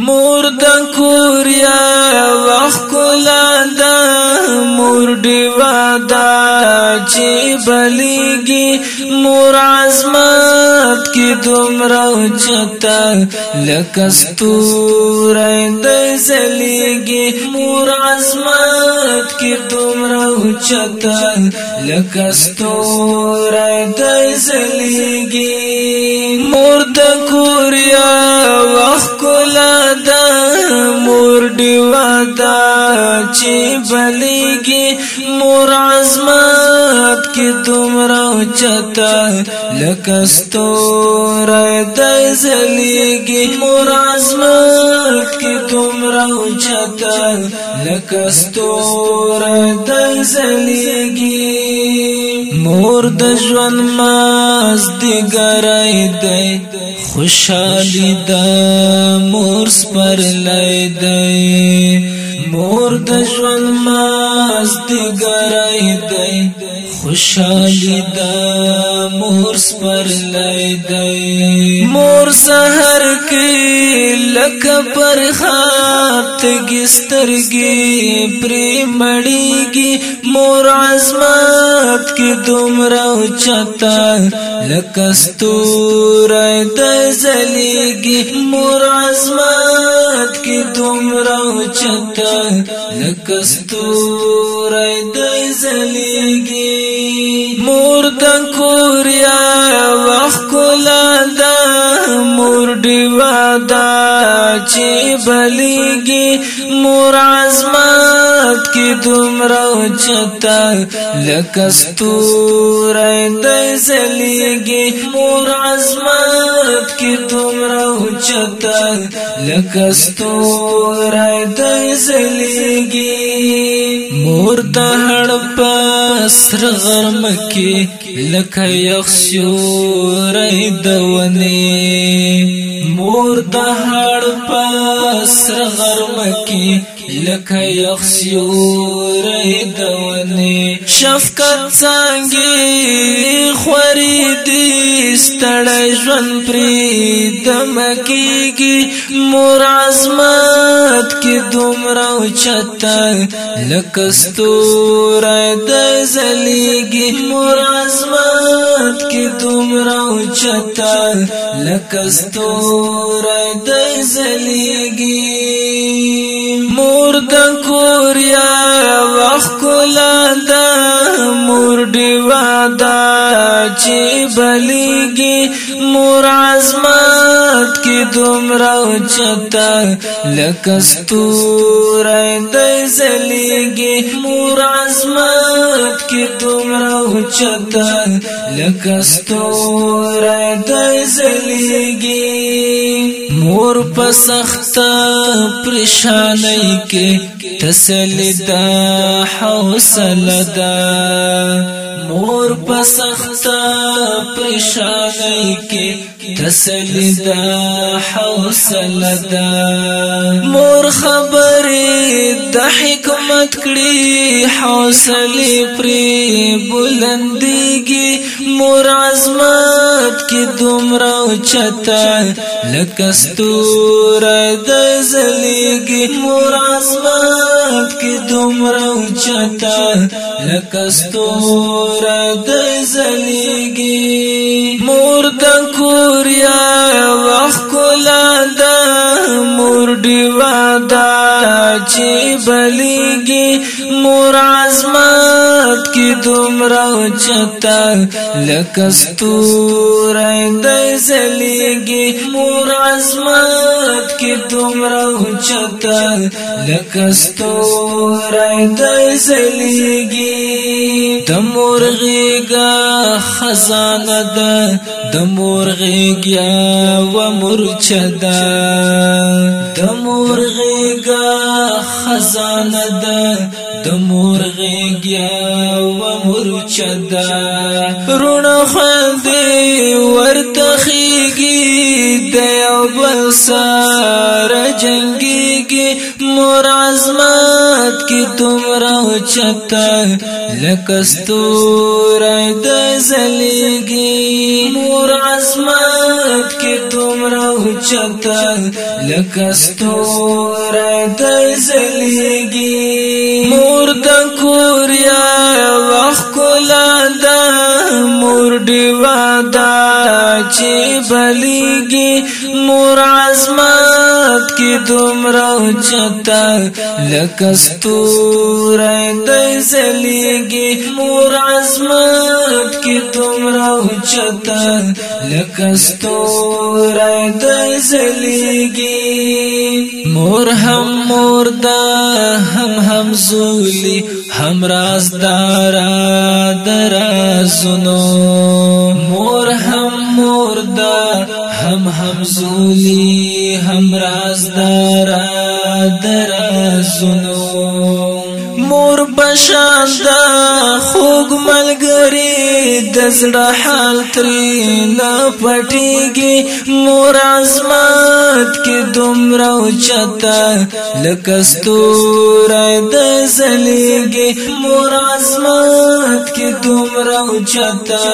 مور د کوریا وخت کولا دا مور دیوا دا چې بلیږي مور عظمت کې دومره اوچتا لکه ستوری د ځلیږي مور عظمت کې دومره اوچتا لکه ستوری د ځلیږي مور د کوریا وخت مور دیوا دا چې بلیږي مور عظمت کې دومره چتا لکه ستوره د زلیږي مور عظمت کې او چتا لکه ستور د زلګي مور د ژوند ماز دی ګرای دی خوشالي د مور پر لای دی مور د ژوند ماز دی ګرای دی خوشالي د مور پر لای دی مور سحر کې لک پر خات گسترگی پری مړیږي مور عظمت کې دومره اوچتا لک استور د زلیږي مور عظمت کې دومره اوچتا لک استور د زلیږي مور د کوریا واخ کولاند مور دیوا دا چې بلیږي مور عزمه کې دومره چتا لکه ستوره د زلګي مور عظمت کې دومره چتا لکه ستوره د زلګي مور د هړ پسر غرم کې لکه یخ سیوره د ونی اور د هړ پس غرمکی لکه یخ سیور دونی شفقت څنګه خوري دې ستړی ژوند پری دمکیږي مور عظمت کې دومره اوچته لکه ستوره د زلیږي مور عظمت کې دومره اوچته لکه ستوره مور د زلیږي مور د کوریا وخت کولا د مور دی وادا چې بلیږي مور عظمت کې دومره چتا لکستور د زلیږي مور عظمت کې دومره اوچته لکه ستوره د ځلیږي مور په سخته پریشانۍ کې تسلی ده حوصله ده مور په سخته پریشانۍ کې تسلی دا حوصل دا مور خبری دا حکمت کلی حوصلی پری بلندیگی مور عظمت کی دمرا اچتا لکستور دا زلیگی مور عظمت کی دمرا اچتا لکستور دا زلیگی مور دا کوریا وخت کولا د مور دیوا دا چې بلی لګي مور عظمت کې دومره چتا لکستور د زلګي مور عظمت کې دومره چتا لکستور د زلګي د مور غيګه خزانه ده د مور غيګه و مرچدا د مور غيګه خزانه ده د مور غیږیا و مرچدا رونه خندې ورته خيږي د یو بل سره جنگيږي مور عزم رات کی تم رو چتا لکستور د زلیگی مور عظمت کی تم رو چتا لکستور د زلیگی مور د کو چتا لکستور د زلیږي مور عظمت کی تمرا چتا لکستور د زلیږي مور هم مور دا هم هم زولی هم رازدارا درازنو مور هم مور دا هم هم زولی هم رازدارا خوګ ملګری د زړه حال ترې نه پټيږي مور عظمت کې دومره اوچتا لکه ستوره د زلېږي مور عظمت کې دومره اوچتا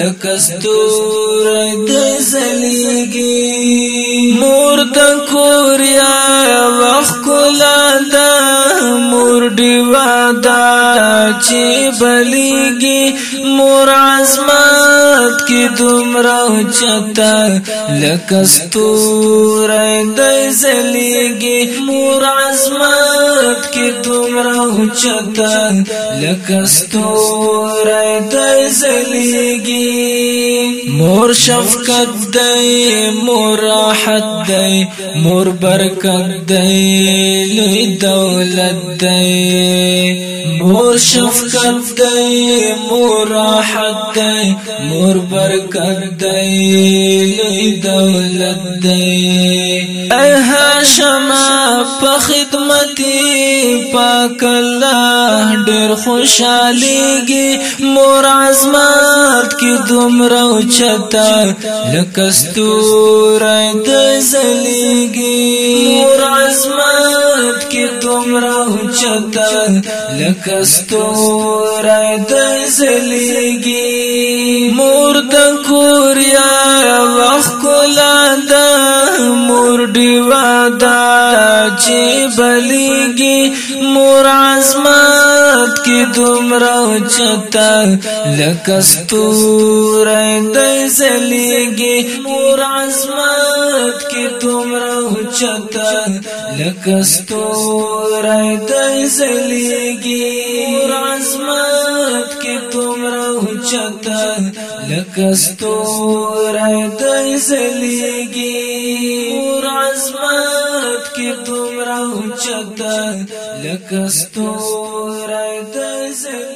لکه ستوره د زلېږي مور د کوریا وخت کولا دا مور دیوا دا چې بلیږي مور عظمت کې دومره چتا لکه ستوره د زلیږي مور عظمت کې دومره چتا لکه ستوره د زلیږي مور شفقت دی مور راحت دی مور برکت دی لوی دولت دی مور مور شفقت دی مور راحت دی مور برکت دی لوی دولت دی ایها شما په خدمتي پاک الله ډېر خوشاليږي مور عظمت کې دومره اوچتا لکه ستوره د زليږي مور عظمت کې دومره اوچتا لکه ستوره د زليږي مور د کوریا دا چې بلیږي مور اسمت کې دومره چتا لکه ستوره د زلیږي مور اسمت کې دومره چتا لکه ستوره د زلیږي مور اسمت کې دومره چتا لکستور د زلیږي اور عظمت کې دومره چتا لکستور د زلیږي